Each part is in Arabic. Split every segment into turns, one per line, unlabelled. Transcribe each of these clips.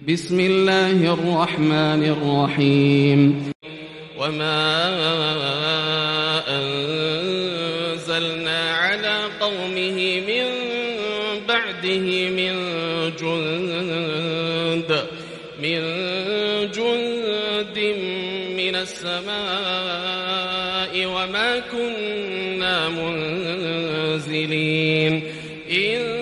بسم الله الرحمن الرحيم. وما أنزلنا على قومه من بعده من جند من جند من السماء وما كنا منزلين. إن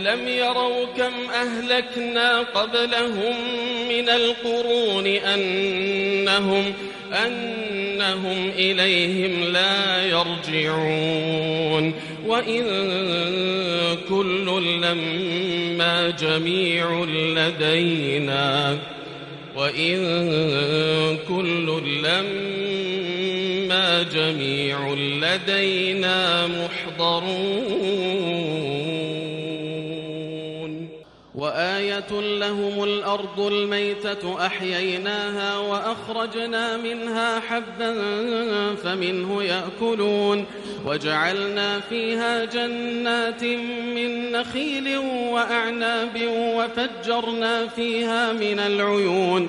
ألم يروا كم أهلكنا قبلهم من القرون أنهم أنهم إليهم لا يرجعون وإن كل لما جميع لدينا وإن كل لما جميع لدينا محضرون وآية لهم الأرض الميتة أحييناها وأخرجنا منها حبا فمنه يأكلون وجعلنا فيها جنات من نخيل وأعناب وفجرنا فيها من العيون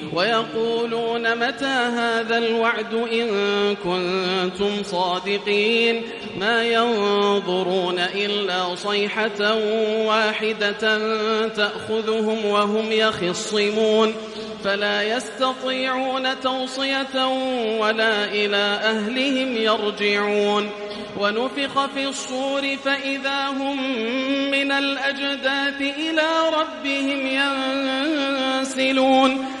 ويقولون متى هذا الوعد إن كنتم صادقين؟ ما ينظرون إلا صيحة واحدة تأخذهم وهم يخصمون. فلا يستطيعون توصية ولا إلى أهلهم يرجعون. ونفخ في الصور فإذا هم من الأجداث إلى ربهم ينسلون.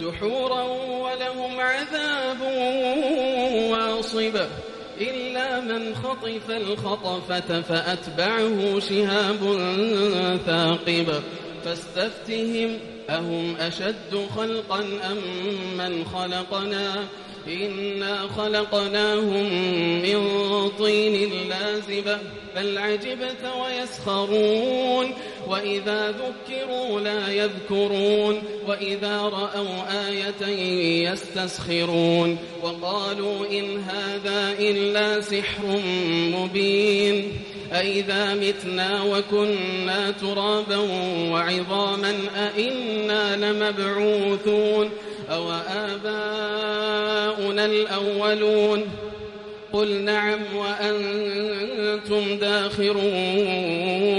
دحورا ولهم عذاب واصب إلا من خطف الخطفة فأتبعه شهاب ثاقب فاستفتهم أهم أشد خلقا أم من خلقنا؟ إنا خلقناهم من طين لازبة بل عجبت ويسخرون وإذا ذكروا لا يذكرون وإذا رأوا آية يستسخرون وقالوا إن هذا إلا سحر مبين أئذا متنا وكنا ترابا وعظاما أئنا لمبعوثون أو آباؤنا الأولون قل نعم وأنتم داخرون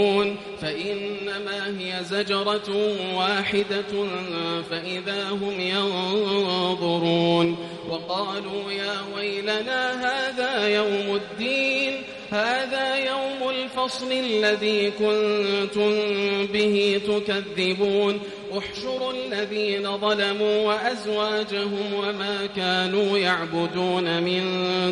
فإنما هي زجرة واحدة فإذا هم ينظرون وقالوا يا ويلنا هذا يوم الدين هذا يوم الفصل الذي كنتم به تكذبون. احشروا الذين ظلموا وأزواجهم وما كانوا يعبدون من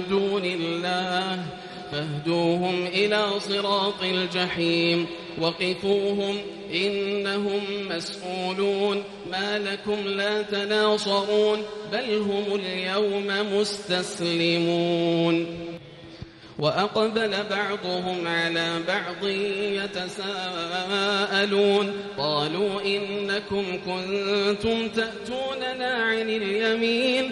دون الله. فاهدوهم إلى صراط الجحيم وقفوهم إنهم مسؤولون ما لكم لا تناصرون بل هم اليوم مستسلمون وأقبل بعضهم على بعض يتساءلون قالوا إنكم كنتم تأتوننا عن اليمين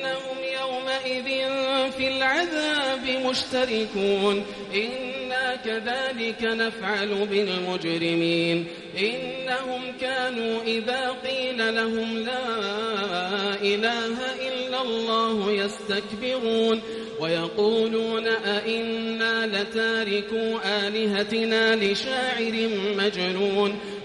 يومئذ في العذاب مشتركون. إنا كذلك نفعل بالمجرمين. إنهم كانوا إذا قيل لهم لا إله إلا الله يستكبرون. ويقولون أئنا لتاركوا آلهتنا لشاعر مجنون.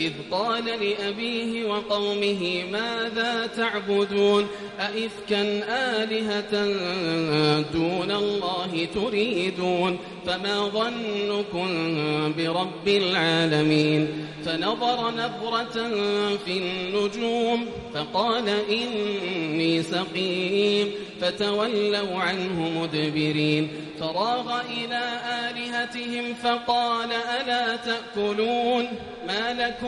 إذ قال لأبيه وقومه ماذا تعبدون؟ أئفكا آلهة دون الله تريدون؟ فما ظنكم برب العالمين؟ فنظر نظرة في النجوم فقال إني سقيم فتولوا عنه مدبرين. فراغ إلى آلهتهم فقال ألا تأكلون؟ ما لكم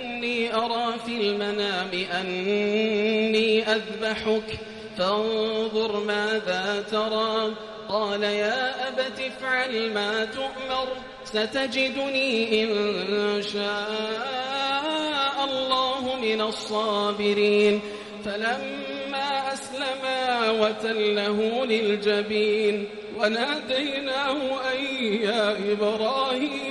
إني أرى في المنام أني أذبحك. فانظر ماذا ترى. قال يا أبت افعل ما تؤمر ستجدني إن شاء الله من الصابرين. فلما أسلما وتله للجبين وناديناه أن يا إبراهيم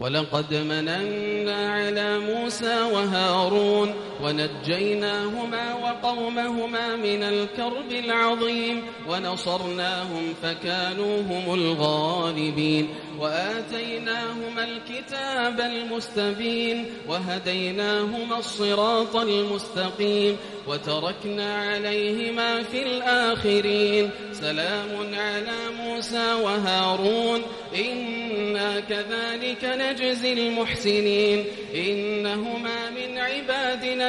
ولقد مننا على موسى وهارون ونجيناهما وقومهما من الكرب العظيم ونصرناهم فكانوا هم الغالبين وآتيناهما الكتاب المستبين وهديناهما الصراط المستقيم وتركنا عليهما في الآخرين سلام على موسى وهارون إنا كذلك نجزي المحسنين إنهما من عبادنا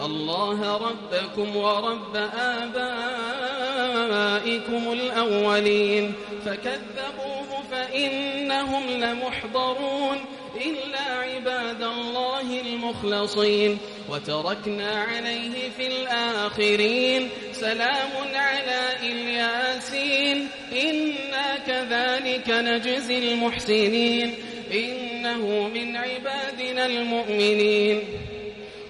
الله ربكم ورب آبائكم الأولين. فكذبوه فإنهم لمحضرون. إلا عباد الله المخلصين. وتركنا عليه في الآخرين. سلام على إلياسين. إنا كذلك نجزي المحسنين. إنه من عبادنا المؤمنين.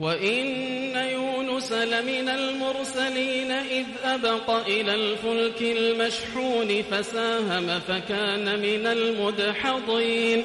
وإن يونس لمن المرسلين إذ أبق إلى الفلك المشحون فساهم فكان من المدحضين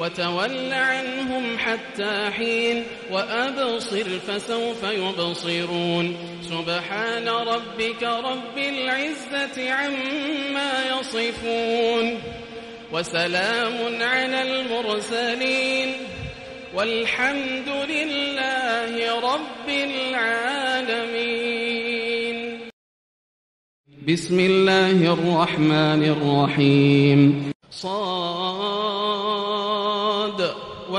وتول عنهم حتى حين وأبصر فسوف يبصرون. سبحان ربك رب العزة عما يصفون. وسلام على المرسلين. والحمد لله رب العالمين. بسم الله الرحمن الرحيم. صاد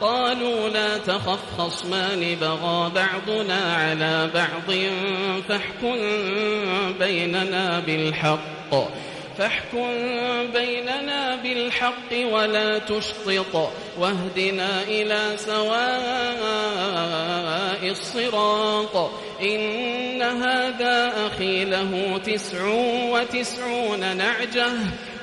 قالوا لا تخف خصمان بغى بعضنا على بعض فاحكم بيننا بالحق. فاحكم بيننا بالحق ولا تشطط واهدنا إلى سواء الصراط. إن هذا أخي له تسع وتسعون نعجة.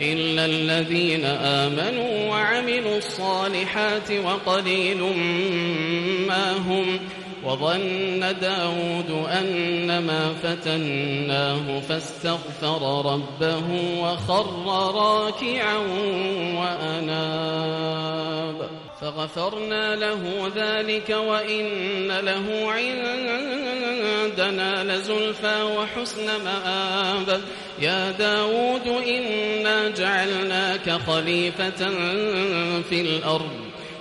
إلا الذين آمنوا وعملوا الصالحات وقليل ما هم وظن داود أنما فتناه فاستغفر ربه وخر راكعا وأناب فغفرنا له ذلك وإن له عندنا لزلفى وحسن مآب. يا داود إنا جعلناك خليفة في الأرض.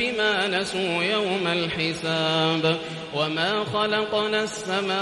بما نسوا يوم الحساب وما خلقنا السماء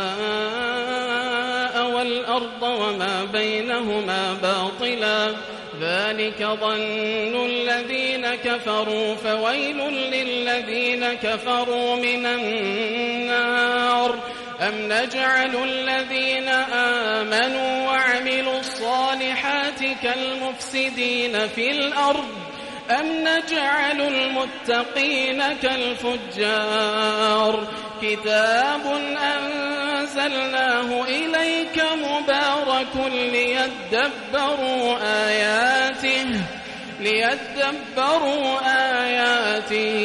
والأرض وما بينهما باطلا ذلك ظن الذين كفروا فويل للذين كفروا من النار أم نجعل الذين آمنوا وعملوا الصالحات كالمفسدين في الأرض أم نجعل المتقين كالفجار كتاب أنزلناه إليك مبارك ليدبروا آياته ليدبروا آياته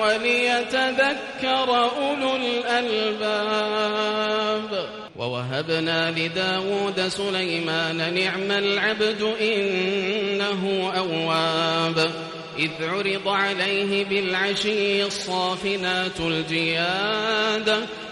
وليتذكر أولو الألباب. ووهبنا لداود سليمان نعم العبد إنه أواب. إذ عرض عليه بالعشي الصافنات الجياد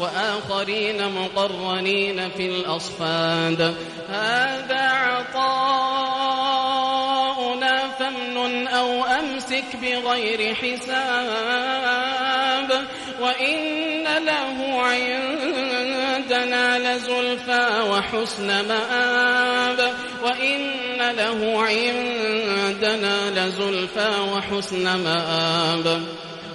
وآخرين مقرنين في الأصفاد. هذا عطاؤنا فمن أو أمسك بغير حساب. وإن له عندنا لزلفى وحسن مآب. وإن له عندنا لزلفى وحسن مآب.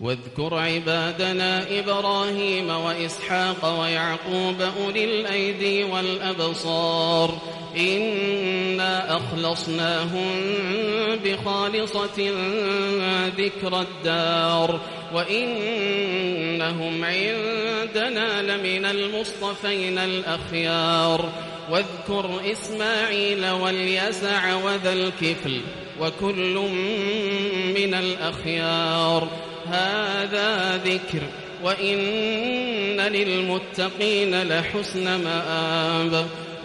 واذكر عبادنا إبراهيم وإسحاق ويعقوب أولي الأيدي والأبصار إنا أخلصناهم بخالصة ذكر الدار وإنهم عندنا لمن المصطفين الأخيار واذكر إسماعيل واليسع وذا الكفل وكل من الأخيار هذا ذكر وإن للمتقين لحسن مآب.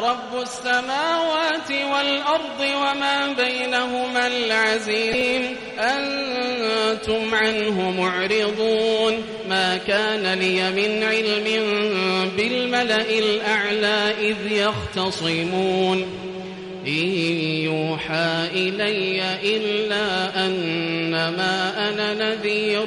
رب السماوات والأرض وما بينهما العزيز أنتم عنه معرضون. ما كان لي من علم بالملأ الأعلى إذ يختصمون. إن يوحى إلي إلا أنما أنا نذير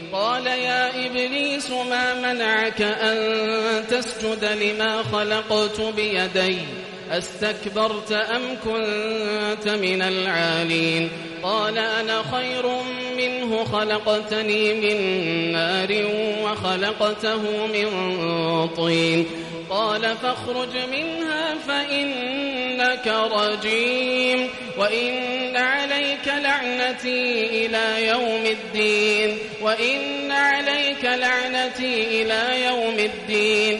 قال يا إبليس ما منعك أن تسجد لما خلقت بيدي؟ أستكبرت أم كنت من العالين؟ قال أنا خير منه خلقتني من نار وخلقته من طين. قال فاخرج منها فإنك رجيم وإن عليك لعنتي إلى يوم الدين. وإن عليك لعنتي إلى يوم الدين.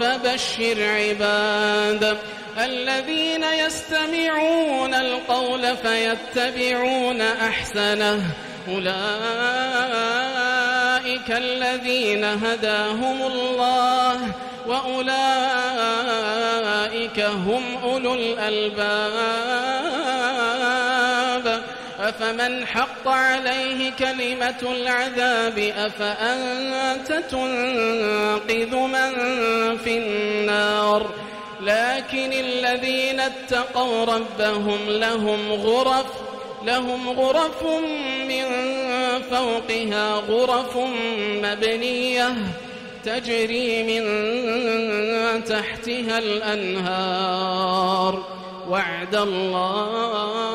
فبشر عباد الذين يستمعون القول فيتبعون أحسنه. أولئك الذين هداهم الله وأولئك هم أولو الألباب. أفمن حق عليه كلمة العذاب أفأنت تنقذ من في النار؟ لكن الذين اتقوا ربهم لهم غرف لهم غرف من فوقها غرف مبنية تجري من تحتها الأنهار. وعد الله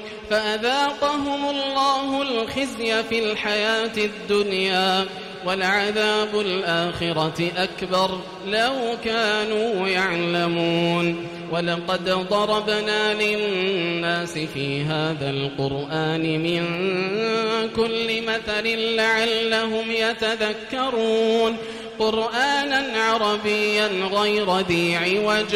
فأذاقهم الله الخزي في الحياة الدنيا ولعذاب الآخرة أكبر لو كانوا يعلمون. ولقد ضربنا للناس في هذا القرآن من كل مثل لعلهم يتذكرون. قرآنا عربيا غير ذي عوج